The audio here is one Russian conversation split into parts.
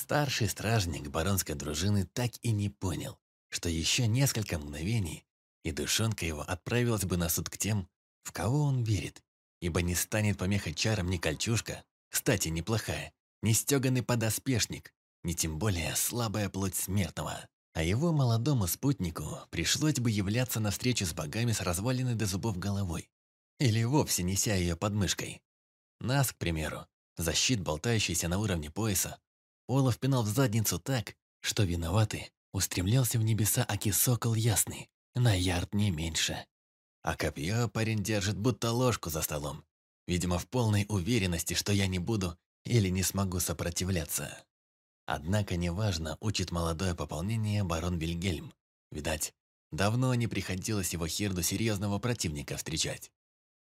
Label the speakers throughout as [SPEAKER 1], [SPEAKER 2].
[SPEAKER 1] Старший стражник баронской дружины так и не понял, что еще несколько мгновений, и душонка его отправилась бы на суд к тем, в кого он верит, ибо не станет помехать чарам ни кольчужка, кстати, неплохая, ни стеганый подоспешник, ни тем более слабая плоть смертного. А его молодому спутнику пришлось бы являться на встречу с богами с разваленной до зубов головой. Или вовсе неся ее под мышкой. Нас, к примеру, защит, болтающийся на уровне пояса, Олаф пинал в задницу так, что виноватый устремлялся в небеса аки сокол ясный, на ярд не меньше. А копье парень держит будто ложку за столом, видимо, в полной уверенности, что я не буду или не смогу сопротивляться. Однако неважно, учит молодое пополнение барон Вильгельм. Видать, давно не приходилось его хирду серьезного противника встречать.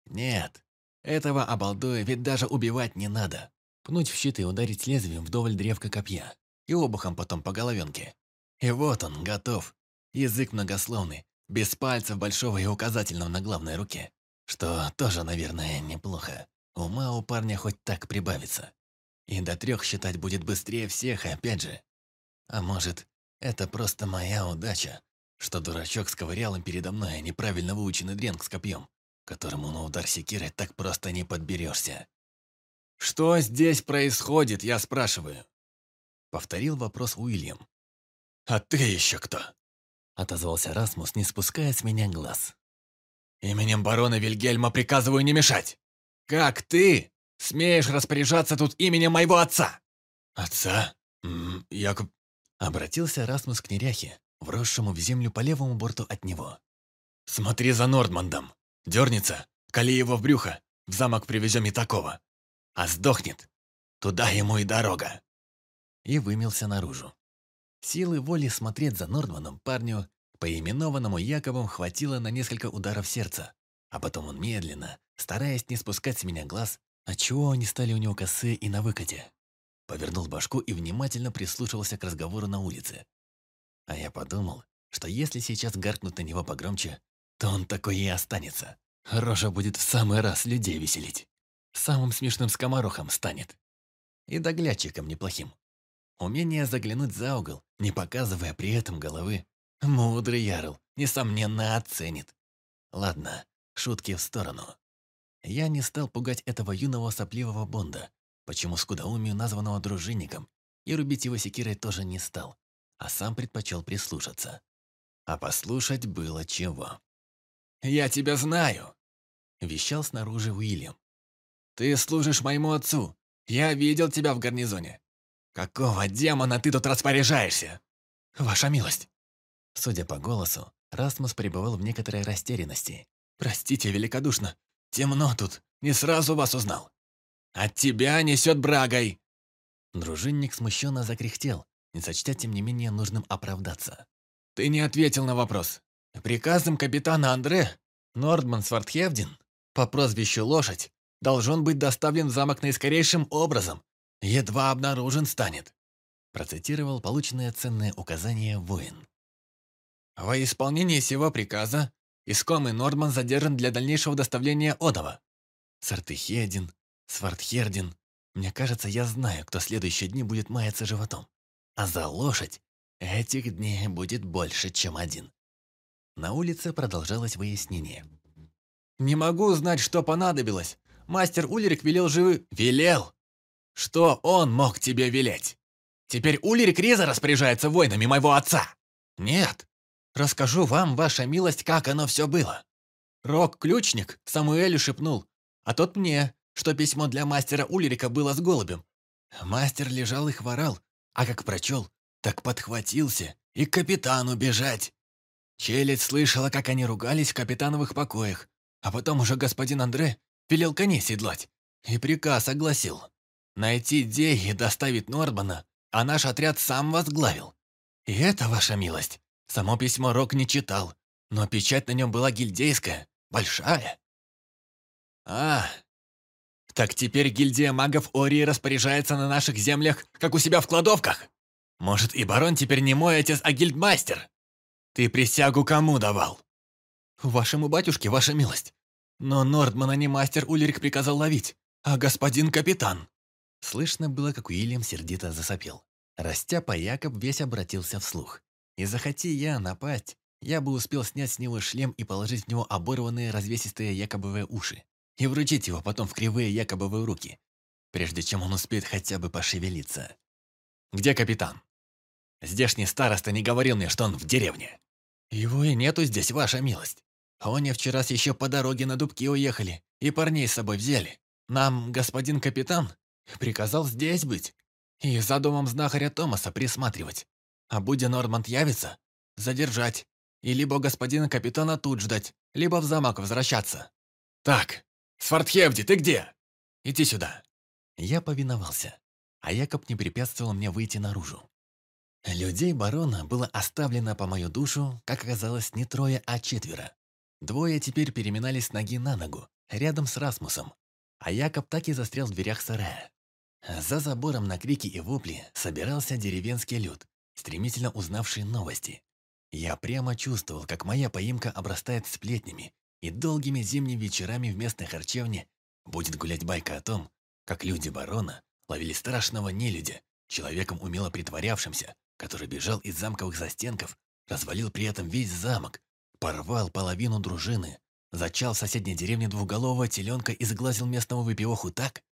[SPEAKER 1] Нет, этого обалдуя ведь даже убивать не надо. Пнуть в щит и ударить лезвием вдоволь древка копья. И обухом потом по головенке. И вот он, готов. Язык многословный, без пальцев большого и указательного на главной руке. Что тоже, наверное, неплохо. Ума у парня хоть так прибавится. И до трех считать будет быстрее всех, опять же. А может, это просто моя удача, что дурачок с ковырялом передо мной, а неправильно выученный дренг с копьем, которому на удар секиры так просто не подберешься. «Что здесь происходит, я спрашиваю?» Повторил вопрос Уильям. «А ты еще кто?» Отозвался Расмус, не спуская с меня глаз. «Именем барона Вильгельма приказываю не мешать! Как ты смеешь распоряжаться тут именем моего отца?» «Отца? Якоб...» Обратился Расмус к неряхе, вросшему в землю по левому борту от него. «Смотри за Нордмандом! Дернется, кали его в брюхо, в замок привезем и такого а сдохнет, туда ему и дорога. И вымелся наружу. Силы воли смотреть за Нордманом парню, поименованному Яковом, хватило на несколько ударов сердца, а потом он медленно, стараясь не спускать с меня глаз, отчего они стали у него косые и на выкате, повернул башку и внимательно прислушивался к разговору на улице. А я подумал, что если сейчас гаркнуть на него погромче, то он такой и останется. Рожа будет в самый раз людей веселить. Самым смешным скоморохом станет. И доглядчиком неплохим. Умение заглянуть за угол, не показывая при этом головы, мудрый ярл, несомненно, оценит. Ладно, шутки в сторону. Я не стал пугать этого юного сопливого Бонда, почему скудоумию названного дружинником, и рубить его секирой тоже не стал, а сам предпочел прислушаться. А послушать было чего. «Я тебя знаю!» – вещал снаружи Уильям. Ты служишь моему отцу. Я видел тебя в гарнизоне. Какого демона ты тут распоряжаешься? Ваша милость. Судя по голосу, Расмус пребывал в некоторой растерянности. Простите великодушно. Темно тут. Не сразу вас узнал. От тебя несет брагой. Дружинник смущенно закряхтел, не сочтя тем не менее нужным оправдаться. Ты не ответил на вопрос. Приказом капитана Андре Нордман Свартхевдин по прозвищу Лошадь должен быть доставлен в замок наискорейшим образом. Едва обнаружен станет», процитировал полученное ценное указание воин. «Во исполнение сего приказа искомый Норман задержан для дальнейшего доставления Одова. Сартыхедин, Свартхердин. Мне кажется, я знаю, кто следующие дни будет маяться животом. А за лошадь этих дней будет больше, чем один». На улице продолжалось выяснение. «Не могу знать, что понадобилось, Мастер Ульрик велел живы... Велел? Что он мог тебе велеть? Теперь Ульрик Риза распоряжается войнами моего отца? Нет. Расскажу вам, ваша милость, как оно все было. Рок-ключник Самуэлю шепнул, а тот мне, что письмо для мастера Ульрика было с голубем. Мастер лежал и хворал, а как прочел, так подхватился и к капитану бежать. Челядь слышала, как они ругались в капитановых покоях, а потом уже господин Андре велел коней седлать. И приказ огласил. Найти Дей и доставить Норбана, а наш отряд сам возглавил. И это, ваша милость, само письмо Рок не читал, но печать на нем была гильдейская, большая. А, так теперь гильдия магов Ории распоряжается на наших землях, как у себя в кладовках? Может, и барон теперь не мой отец, а гильдмастер? Ты присягу кому давал? Вашему батюшке, ваша милость. Но Нордмана не мастер Ульрик приказал ловить, а господин капитан. Слышно было, как Уильям сердито засопел. Растяпа Якоб весь обратился вслух. И захоти я напасть, я бы успел снять с него шлем и положить в него оборванные развесистые якобовые уши и вручить его потом в кривые якобовые руки, прежде чем он успеет хотя бы пошевелиться. «Где капитан?» Здешний староста не говорил мне, что он в деревне. Его и нету здесь, ваша милость. Они вчера еще по дороге на дубки уехали и парней с собой взяли. Нам господин капитан приказал здесь быть и за домом знахаря Томаса присматривать. А будя Норманд явится, задержать. И либо господина капитана тут ждать, либо в замок возвращаться. Так, Свартхевди, ты где? Иди сюда. Я повиновался, а Якоб не препятствовал мне выйти наружу. Людей барона было оставлено по мою душу, как оказалось, не трое, а четверо. Двое теперь переминались с ноги на ногу, рядом с Расмусом, а Якоб так и застрял в дверях сарая. За забором на крики и вопли собирался деревенский люд, стремительно узнавший новости. Я прямо чувствовал, как моя поимка обрастает сплетнями, и долгими зимними вечерами в местной харчевне будет гулять байка о том, как люди барона ловили страшного нелюдя, человеком умело притворявшимся, который бежал из замковых застенков, развалил при этом весь замок, порвал половину дружины, зачал в соседней деревне двухголового теленка и сглазил местного выпивоху так,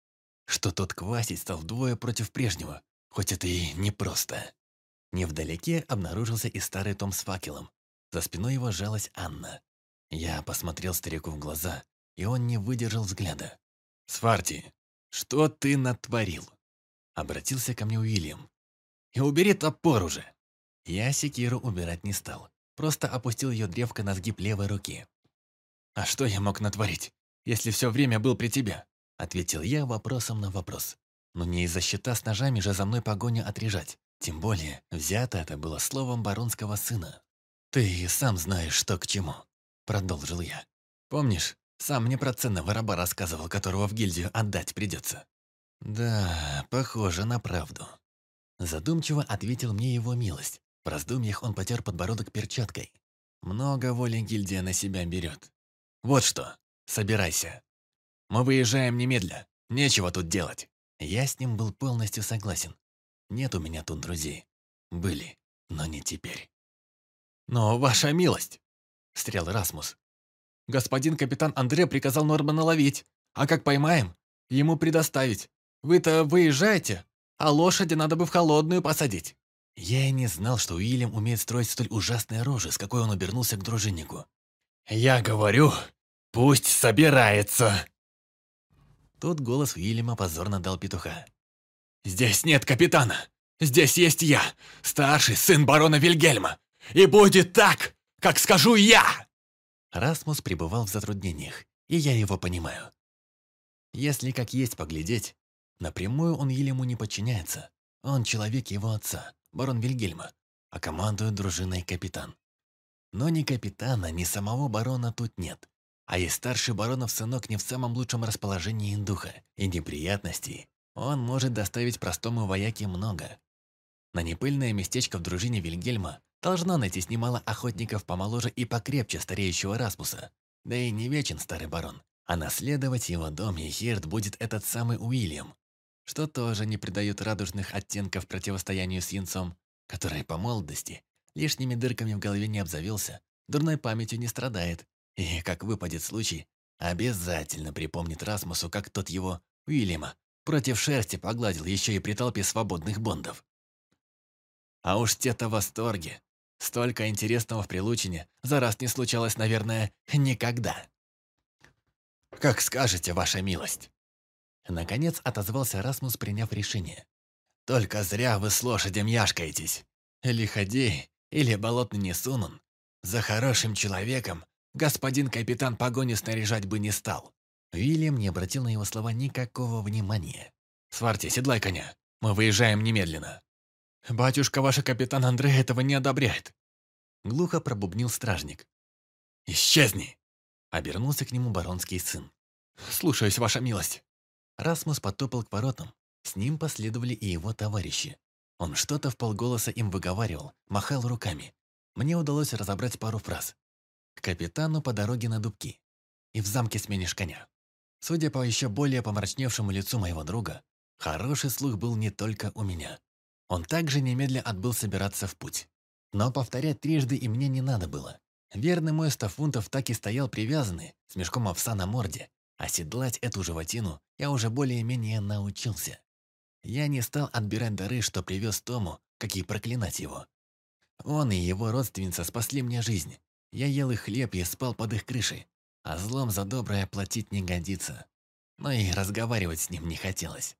[SPEAKER 1] что тот квасить стал вдвое против прежнего, хоть это и непросто. Невдалеке обнаружился и старый том с факелом. За спиной его жалась Анна. Я посмотрел старику в глаза, и он не выдержал взгляда. «Сварти, что ты натворил?» Обратился ко мне Уильям. И убери топор уже!» Я секиру убирать не стал. Просто опустил ее древко на сгиб левой руки. «А что я мог натворить, если все время был при тебе?» Ответил я вопросом на вопрос. Но не из-за щита с ножами же за мной погоню отрежать. Тем более, взято это было словом баронского сына. «Ты сам знаешь, что к чему», — продолжил я. «Помнишь, сам мне про ценного раба рассказывал, которого в гильдию отдать придется?» «Да, похоже на правду». Задумчиво ответил мне его милость. В раздумьях он потер подбородок перчаткой. Много воли гильдия на себя берет. Вот что, собирайся. Мы выезжаем немедля. Нечего тут делать. Я с ним был полностью согласен. Нет у меня тут друзей. Были, но не теперь. «Но, ваша милость!» — стрел Расмус. «Господин капитан Андре приказал Нормана ловить, а как поймаем, ему предоставить. Вы-то выезжаете, а лошади надо бы в холодную посадить». Я и не знал, что Уильям умеет строить столь ужасные рожи, с какой он обернулся к дружиннику. «Я говорю, пусть собирается!» Тут голос Уильяма позорно дал петуха. «Здесь нет капитана! Здесь есть я, старший сын барона Вильгельма! И будет так, как скажу я!» Расмус пребывал в затруднениях, и я его понимаю. Если как есть поглядеть, Напрямую он Елему не подчиняется. Он человек его отца, барон Вильгельма, а командует дружиной капитан. Но ни капитана, ни самого барона тут нет. А и старший баронов сынок не в самом лучшем расположении духа, и неприятностей он может доставить простому вояке много. На непыльное местечко в дружине Вильгельма должно найтись немало охотников помоложе и покрепче стареющего Расмуса. Да и не вечен старый барон. А наследовать его дом и Хирт будет этот самый Уильям, что тоже не придает радужных оттенков противостоянию с янцом, который по молодости лишними дырками в голове не обзавелся, дурной памятью не страдает, и, как выпадет случай, обязательно припомнит Расмусу, как тот его, Уильяма, против шерсти погладил еще и при толпе свободных бондов. А уж те-то в восторге. Столько интересного в Прилучине за раз не случалось, наверное, никогда. «Как скажете, ваша милость!» Наконец отозвался Расмус, приняв решение. «Только зря вы с лошадем яшкаетесь. Лиходей или болотный несунун. За хорошим человеком господин капитан погони снаряжать бы не стал». Уильям не обратил на его слова никакого внимания. «Сварти, седлай коня. Мы выезжаем немедленно». «Батюшка, ваш капитан Андрей этого не одобряет», — глухо пробубнил стражник. «Исчезни!» — обернулся к нему баронский сын. «Слушаюсь, ваша милость». Расмус потопал к воротам. С ним последовали и его товарищи. Он что-то в полголоса им выговаривал, махал руками. Мне удалось разобрать пару фраз. К капитану по дороге на дубки. И в замке сменишь коня. Судя по еще более помрачневшему лицу моего друга, хороший слух был не только у меня. Он также немедля отбыл собираться в путь. Но повторять трижды и мне не надо было. Верный мой Стафунтов так и стоял привязанный, с мешком овса на морде. Оседлать эту животину я уже более-менее научился. Я не стал отбирать дары, что привез Тому, как и проклинать его. Он и его родственница спасли мне жизнь. Я ел их хлеб и спал под их крышей. А злом за доброе платить не годится. Но и разговаривать с ним не хотелось.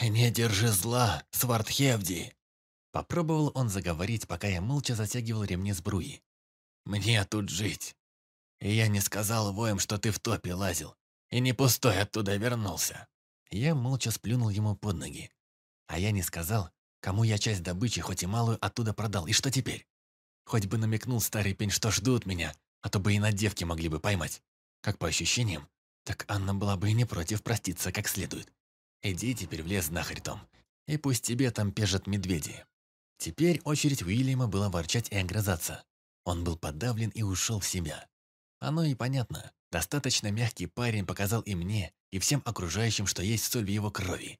[SPEAKER 1] «Не держи зла, Свардхевди!» Попробовал он заговорить, пока я молча затягивал ремни с бруи. «Мне тут жить. Я не сказал воем, что ты в топе лазил, и не пустой оттуда вернулся». Я молча сплюнул ему под ноги. А я не сказал, кому я часть добычи, хоть и малую, оттуда продал. И что теперь? Хоть бы намекнул старый пень, что ждут меня, а то бы и на девки могли бы поймать. Как по ощущениям, так Анна была бы и не против проститься как следует. Иди теперь в лес нахрь, Том. И пусть тебе там пежат медведи. Теперь очередь Уильяма была ворчать и огрызаться. Он был подавлен и ушел в себя. Оно и понятно. Достаточно мягкий парень показал и мне, и всем окружающим, что есть соль в его крови.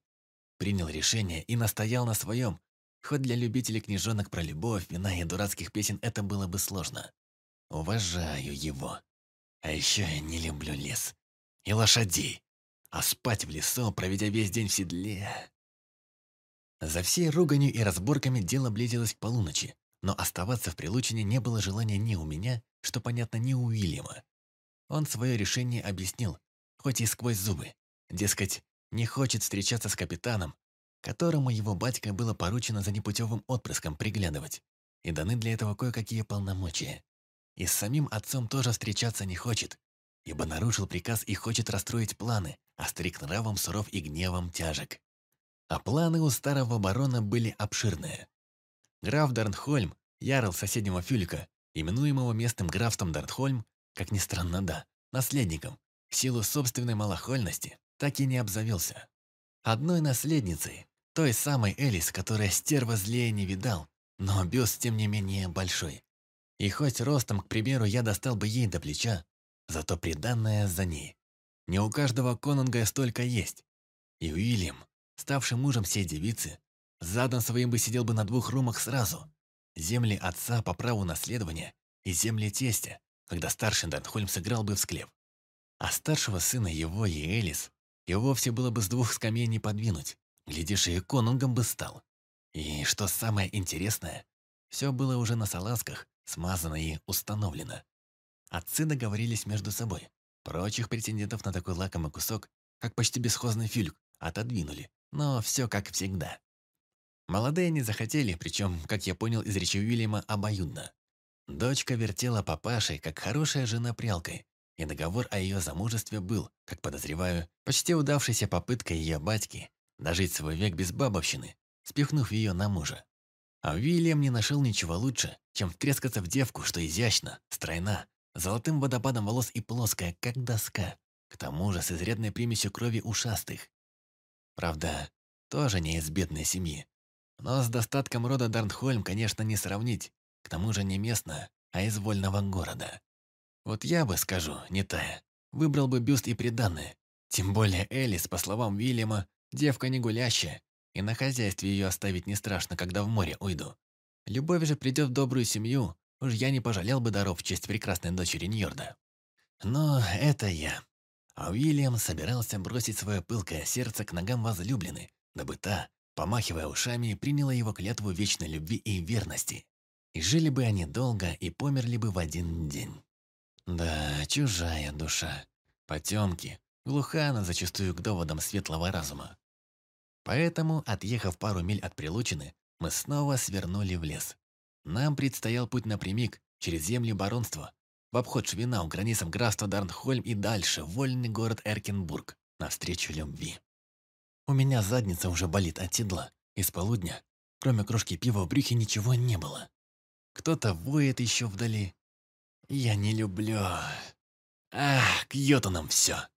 [SPEAKER 1] Принял решение и настоял на своем. Хоть для любителей книжонок про любовь, вина и дурацких песен это было бы сложно. Уважаю его. А еще я не люблю лес. И лошадей. А спать в лесу, проведя весь день в седле... За всей руганью и разборками дело близилось к полуночи, но оставаться в Прилучине не было желания ни у меня, что понятно, ни у Уильяма. Он свое решение объяснил, хоть и сквозь зубы. Дескать, не хочет встречаться с капитаном, которому его батька было поручено за непутевым отпрыском приглядывать, и даны для этого кое-какие полномочия. И с самим отцом тоже встречаться не хочет, ибо нарушил приказ и хочет расстроить планы, а старик нравом суров и гневом тяжек. А планы у старого барона были обширные. Граф Дарнхольм, ярл соседнего Фюлика, именуемого местным графством Дартхольм, как ни странно, да, наследником, в силу собственной малохольности, так и не обзавелся. Одной наследницей, той самой Элис, которая стерва злее не видал, но бюст, тем не менее, большой. И хоть ростом, к примеру, я достал бы ей до плеча, зато приданное за ней. Не у каждого конунга столько есть. И Уильям, ставший мужем всей девицы, задан своим бы сидел бы на двух румах сразу. Земли отца по праву наследования и земли тестя, когда старший Дантхольм сыграл бы в склеп. А старшего сына его и Элис и вовсе было бы с двух скамей не подвинуть. Глядишь, и конунгом бы стал. И что самое интересное, все было уже на салазках, смазано и установлено. Отцы договорились между собой. Прочих претендентов на такой лакомый кусок, как почти бесхозный фюльк, отодвинули. Но все как всегда. Молодые не захотели, причем, как я понял из речи Уильяма, обоюдно. Дочка вертела папашей, как хорошая жена прялкой, и договор о ее замужестве был, как подозреваю, почти удавшейся попыткой ее батьки дожить свой век без бабовщины, спихнув ее на мужа. А Уильям не нашел ничего лучше, чем втрескаться в девку, что изящна, стройна, золотым водопадом волос и плоская, как доска, к тому же с изрядной примесью крови ушастых. Правда, тоже не из бедной семьи. Но с достатком рода Дарнхольм, конечно, не сравнить, к тому же не местно, а из вольного города. Вот я бы, скажу, не тая, выбрал бы бюст и приданное. Тем более Элис, по словам Вильяма, девка не гулящая, и на хозяйстве ее оставить не страшно, когда в море уйду. Любовь же придет в добрую семью, уж я не пожалел бы даров в честь прекрасной дочери Ньорда. Но это я. А Уильям собирался бросить свое пылкое сердце к ногам возлюбленной, дабы та, помахивая ушами, приняла его клятву вечной любви и верности. И жили бы они долго и померли бы в один день. Да, чужая душа. Потемки. Глуха она зачастую к доводам светлого разума. Поэтому, отъехав пару миль от Прилучины, мы снова свернули в лес. Нам предстоял путь напрямик, через земли баронства, в обход Швинау, границам графства Дарнхольм и дальше, вольный город Эркенбург, навстречу любви. У меня задница уже болит от седла. Из полудня, кроме крошки пива в брюхе, ничего не было. Кто-то воет еще вдали. Я не люблю. Ах, к йотунам все.